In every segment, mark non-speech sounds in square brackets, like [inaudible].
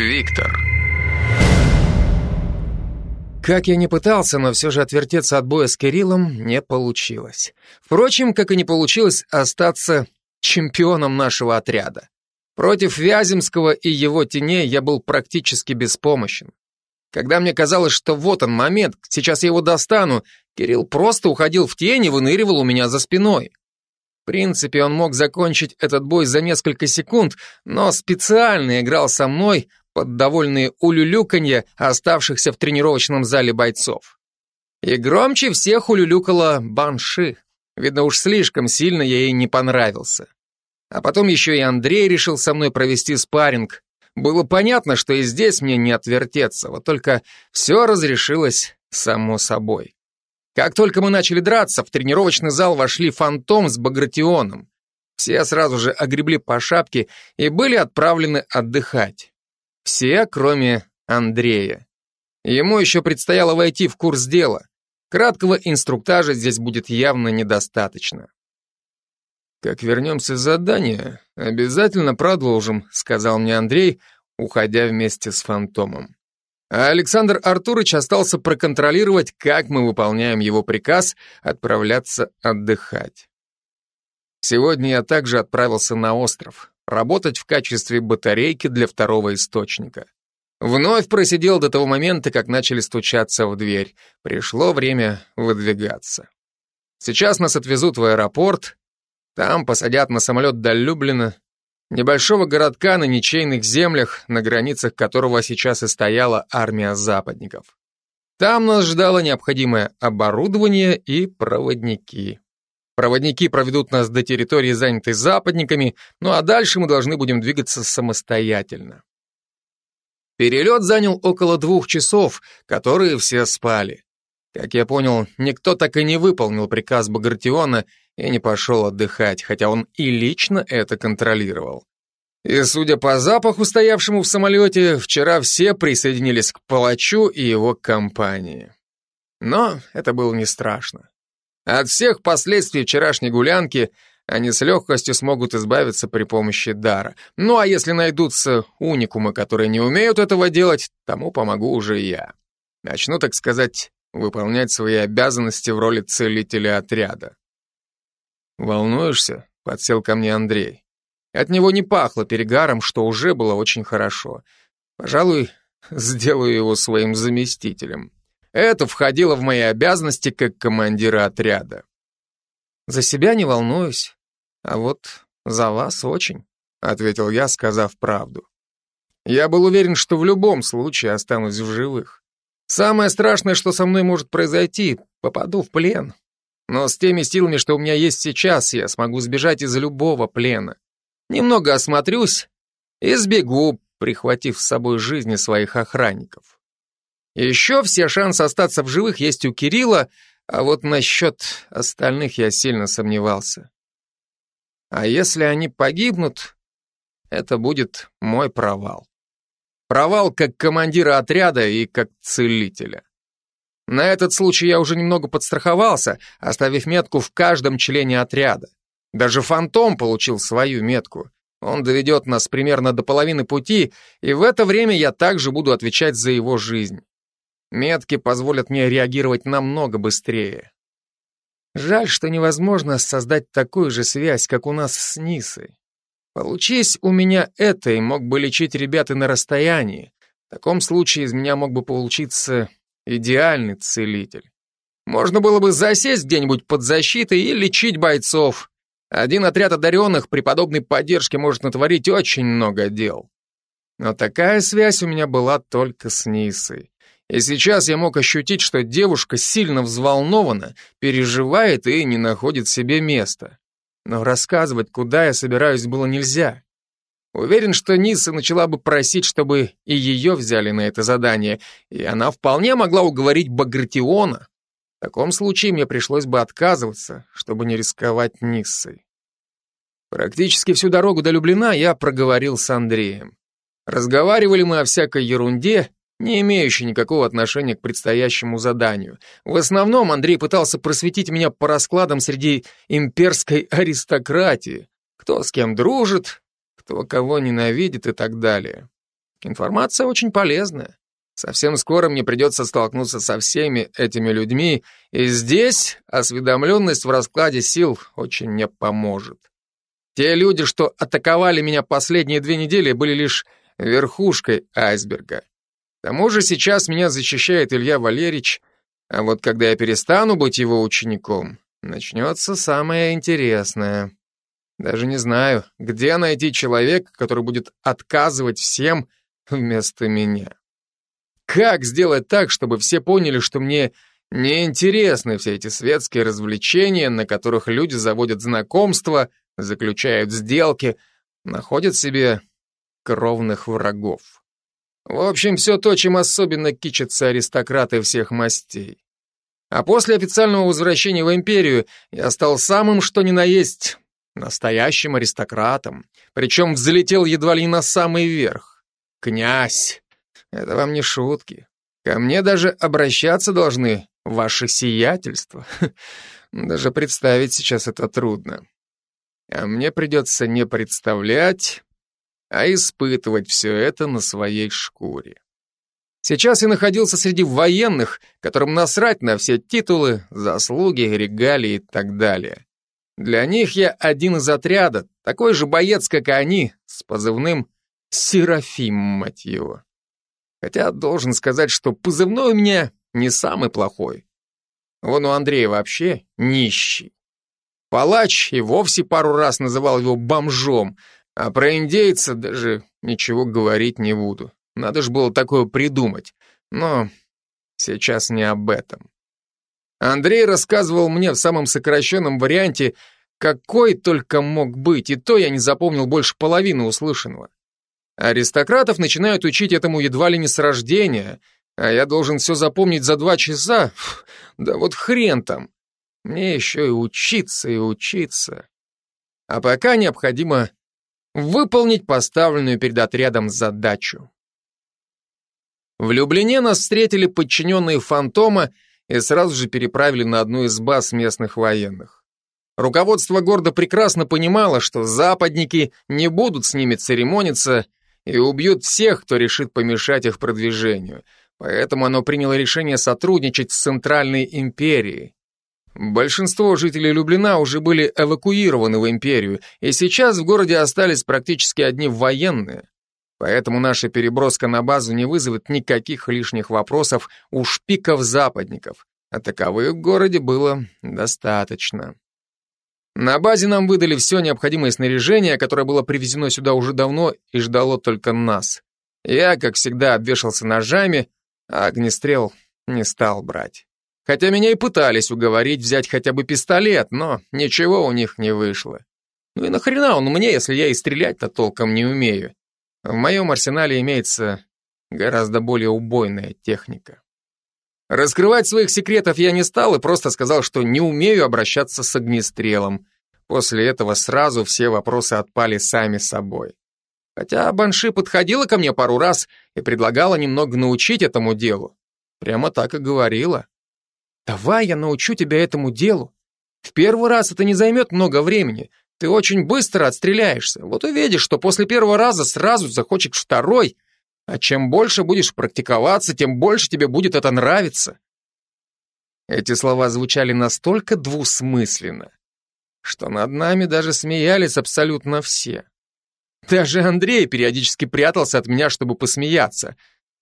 Виктор. Как я не пытался, но все же отвертеться от боя с Кириллом не получилось. Впрочем, как и не получилось остаться чемпионом нашего отряда. Против Вяземского и его теней я был практически беспомощен. Когда мне казалось, что вот он момент, сейчас я его достану, Кирилл просто уходил в тень и выныривал у меня за спиной. В принципе, он мог закончить этот бой за несколько секунд, но специально играл со мной под довольные улюлюканье оставшихся в тренировочном зале бойцов. И громче всех улюлюкала Банши. Видно, уж слишком сильно я ей не понравился. А потом еще и Андрей решил со мной провести спарринг. Было понятно, что и здесь мне не отвертеться, вот только все разрешилось само собой. Как только мы начали драться, в тренировочный зал вошли Фантом с Багратионом. Все сразу же огребли по шапке и были отправлены отдыхать. Все, кроме Андрея. Ему еще предстояло войти в курс дела. Краткого инструктажа здесь будет явно недостаточно. «Как вернемся с задания, обязательно продолжим», сказал мне Андрей, уходя вместе с фантомом. А Александр Артурович остался проконтролировать, как мы выполняем его приказ отправляться отдыхать. Сегодня я также отправился на остров, работать в качестве батарейки для второго источника. Вновь просидел до того момента, как начали стучаться в дверь. Пришло время выдвигаться. Сейчас нас отвезут в аэропорт, там посадят на самолет до Люблина, небольшого городка на ничейных землях, на границах которого сейчас и стояла армия западников. Там нас ждало необходимое оборудование и проводники. Проводники проведут нас до территории, занятой западниками, ну а дальше мы должны будем двигаться самостоятельно. Перелет занял около двух часов, которые все спали. Как я понял, никто так и не выполнил приказ Багратиона и не пошел отдыхать, хотя он и лично это контролировал. И, судя по запаху, стоявшему в самолете, вчера все присоединились к палачу и его компании. Но это было не страшно. От всех последствий вчерашней гулянки они с легкостью смогут избавиться при помощи дара. Ну а если найдутся уникумы, которые не умеют этого делать, тому помогу уже я. Начну, так сказать, выполнять свои обязанности в роли целителя отряда. «Волнуешься?» — подсел ко мне Андрей. От него не пахло перегаром, что уже было очень хорошо. Пожалуй, [laughs] сделаю его своим заместителем. Это входило в мои обязанности как командира отряда. За себя не волнуюсь, а вот за вас очень, ответил я, сказав правду. Я был уверен, что в любом случае останусь в живых. Самое страшное, что со мной может произойти, попаду в плен. Но с теми силами, что у меня есть сейчас, я смогу сбежать из любого плена. Немного осмотрюсь и сбегу, прихватив с собой жизни своих охранников. Еще все шансы остаться в живых есть у Кирилла, а вот насчет остальных я сильно сомневался. А если они погибнут, это будет мой провал. Провал как командира отряда и как целителя. На этот случай я уже немного подстраховался, оставив метку в каждом члене отряда. Даже фантом получил свою метку. Он доведет нас примерно до половины пути, и в это время я также буду отвечать за его жизнь. Метки позволят мне реагировать намного быстрее. Жаль, что невозможно создать такую же связь, как у нас с Нисой. Получись у меня это, и мог бы лечить ребят и на расстоянии. В таком случае из меня мог бы получиться идеальный целитель. Можно было бы засесть где-нибудь под защитой и лечить бойцов. Один отряд одаренных при подобной поддержке может натворить очень много дел. Но такая связь у меня была только с Нисой. И сейчас я мог ощутить, что девушка сильно взволнована, переживает и не находит себе места. Но рассказывать, куда я собираюсь, было нельзя. Уверен, что Ниса начала бы просить, чтобы и ее взяли на это задание, и она вполне могла уговорить Багратиона. В таком случае мне пришлось бы отказываться, чтобы не рисковать Ниссой. Практически всю дорогу до Люблина я проговорил с Андреем. Разговаривали мы о всякой ерунде, не имеющий никакого отношения к предстоящему заданию. В основном Андрей пытался просветить меня по раскладам среди имперской аристократии, кто с кем дружит, кто кого ненавидит и так далее. Информация очень полезная. Совсем скоро мне придется столкнуться со всеми этими людьми, и здесь осведомленность в раскладе сил очень мне поможет. Те люди, что атаковали меня последние две недели, были лишь верхушкой айсберга. К тому же сейчас меня защищает Илья Валерьевич, а вот когда я перестану быть его учеником, начнется самое интересное. Даже не знаю, где найти человека, который будет отказывать всем вместо меня. Как сделать так, чтобы все поняли, что мне неинтересны все эти светские развлечения, на которых люди заводят знакомства, заключают сделки, находят себе кровных врагов. В общем, все то, чем особенно кичатся аристократы всех мастей. А после официального возвращения в империю я стал самым что ни на есть настоящим аристократом, причем взлетел едва ли не на самый верх. Князь! Это вам не шутки. Ко мне даже обращаться должны ваше сиятельство. [laughs] Даже представить сейчас это трудно. А мне придется не представлять, а испытывать все это на своей шкуре. Сейчас я находился среди военных, которым насрать на все титулы, заслуги, регалии и так далее. Для них я один из отряда, такой же боец, как и они, с позывным «Серафим», мать его. Хотя должен сказать, что позывной у меня не самый плохой. Вон у Андрея вообще нищий. Палач и вовсе пару раз называл его бомжом, а про индейца даже ничего говорить не буду. Надо же было такое придумать. Но сейчас не об этом. Андрей рассказывал мне в самом сокращенном варианте, какой только мог быть, и то я не запомнил больше половины услышанного. Аристократов начинают учить этому едва ли не с рождения, а я должен все запомнить за два часа? Да вот хрен там. Мне еще и учиться, и учиться. А пока необходимо выполнить поставленную перед отрядом задачу. В Люблине нас встретили подчиненные Фантома и сразу же переправили на одну из баз местных военных. Руководство города прекрасно понимало, что западники не будут с ними церемониться и убьют всех, кто решит помешать их продвижению, поэтому оно приняло решение сотрудничать с Центральной империей. Большинство жителей Люблина уже были эвакуированы в империю, и сейчас в городе остались практически одни военные. Поэтому наша переброска на базу не вызовет никаких лишних вопросов у шпиков-западников, а таковых в городе было достаточно. На базе нам выдали все необходимое снаряжение, которое было привезено сюда уже давно и ждало только нас. Я, как всегда, обвешался ножами, а огнестрел не стал брать. Хотя меня и пытались уговорить взять хотя бы пистолет, но ничего у них не вышло. Ну и нахрена он мне, если я и стрелять-то толком не умею? В моем арсенале имеется гораздо более убойная техника. Раскрывать своих секретов я не стал и просто сказал, что не умею обращаться с огнестрелом. После этого сразу все вопросы отпали сами собой. Хотя Банши подходила ко мне пару раз и предлагала немного научить этому делу. Прямо так и говорила. Давай я научу тебя этому делу. В первый раз это не займет много времени. Ты очень быстро отстреляешься. Вот увидишь, что после первого раза сразу захочешь второй. А чем больше будешь практиковаться, тем больше тебе будет это нравиться. Эти слова звучали настолько двусмысленно, что над нами даже смеялись абсолютно все. Даже Андрей периодически прятался от меня, чтобы посмеяться.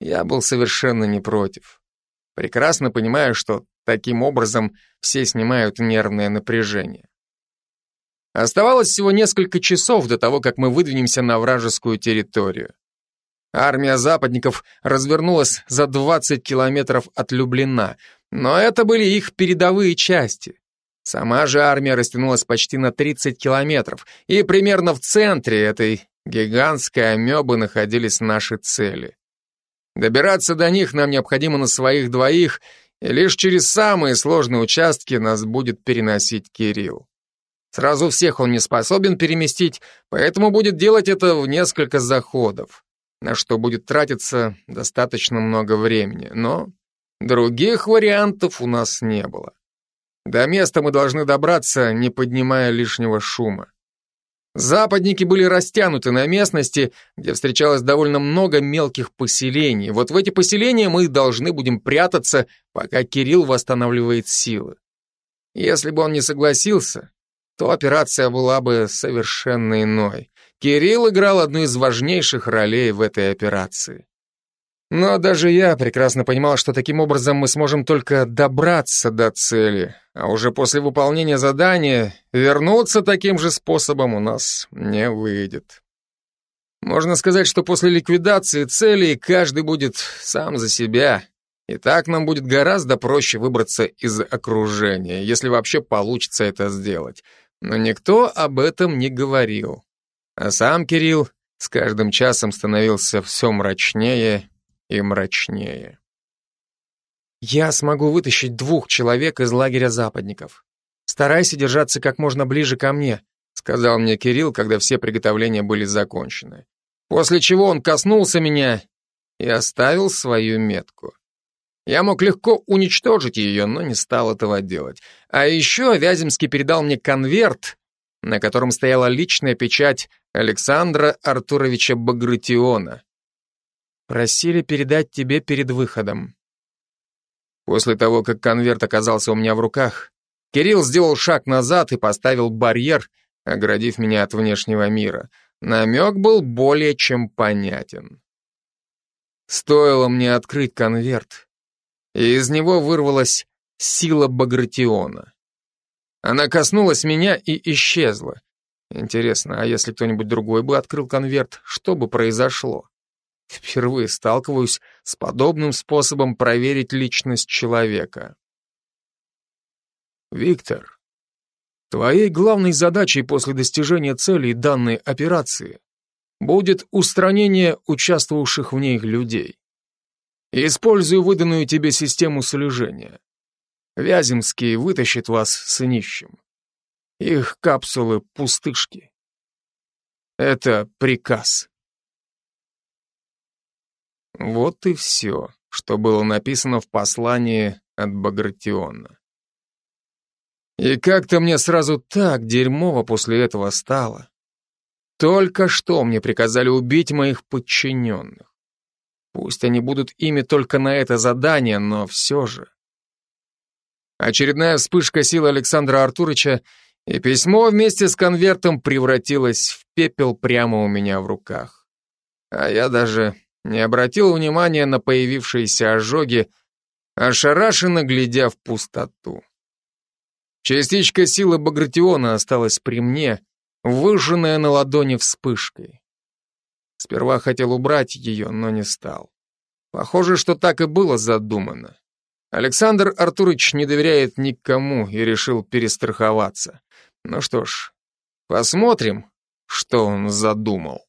Я был совершенно не против. Прекрасно понимаю, что Таким образом, все снимают нервное напряжение. Оставалось всего несколько часов до того, как мы выдвинемся на вражескую территорию. Армия западников развернулась за 20 километров от Люблина, но это были их передовые части. Сама же армия растянулась почти на 30 километров, и примерно в центре этой гигантской амебы находились наши цели. Добираться до них нам необходимо на своих двоих, и лишь через самые сложные участки нас будет переносить Кирилл. Сразу всех он не способен переместить, поэтому будет делать это в несколько заходов, на что будет тратиться достаточно много времени, но других вариантов у нас не было. До места мы должны добраться, не поднимая лишнего шума. Западники были растянуты на местности, где встречалось довольно много мелких поселений. Вот в эти поселения мы должны будем прятаться, пока Кирилл восстанавливает силы. Если бы он не согласился, то операция была бы совершенно иной. Кирилл играл одну из важнейших ролей в этой операции. Но даже я прекрасно понимал, что таким образом мы сможем только добраться до цели, а уже после выполнения задания вернуться таким же способом у нас не выйдет. Можно сказать, что после ликвидации целей каждый будет сам за себя, и так нам будет гораздо проще выбраться из окружения, если вообще получится это сделать. Но никто об этом не говорил. А сам Кирилл с каждым часом становился все мрачнее и мрачнее. Я смогу вытащить двух человек из лагеря западников. Старайся держаться как можно ближе ко мне, сказал мне Кирилл, когда все приготовления были закончены. После чего он коснулся меня и оставил свою метку. Я мог легко уничтожить ее, но не стал этого делать. А еще Вяземский передал мне конверт, на котором стояла личная печать Александра Артуровича Багратиона. Просили передать тебе перед выходом. После того, как конверт оказался у меня в руках, Кирилл сделал шаг назад и поставил барьер, оградив меня от внешнего мира. Намек был более чем понятен. Стоило мне открыть конверт, и из него вырвалась сила Багратиона. Она коснулась меня и исчезла. Интересно, а если кто-нибудь другой бы открыл конверт, что бы произошло? Впервые сталкиваюсь с подобным способом проверить личность человека. Виктор, твоей главной задачей после достижения целей данной операции будет устранение участвовавших в ней людей. Используй выданную тебе систему слежения. Вяземский вытащит вас с нищим. Их капсулы пустышки. Это приказ. Вот и все, что было написано в послании от Багратиона. И как-то мне сразу так дерьмово после этого стало. Только что мне приказали убить моих подчиненных. Пусть они будут ими только на это задание, но все же. Очередная вспышка силы Александра Артурыча, и письмо вместе с конвертом превратилось в пепел прямо у меня в руках. А я даже не обратил внимания на появившиеся ожоги, ошарашенно глядя в пустоту. Частичка силы Багратиона осталась при мне, выжженная на ладони вспышкой. Сперва хотел убрать ее, но не стал. Похоже, что так и было задумано. Александр Артурович не доверяет никому и решил перестраховаться. Ну что ж, посмотрим, что он задумал.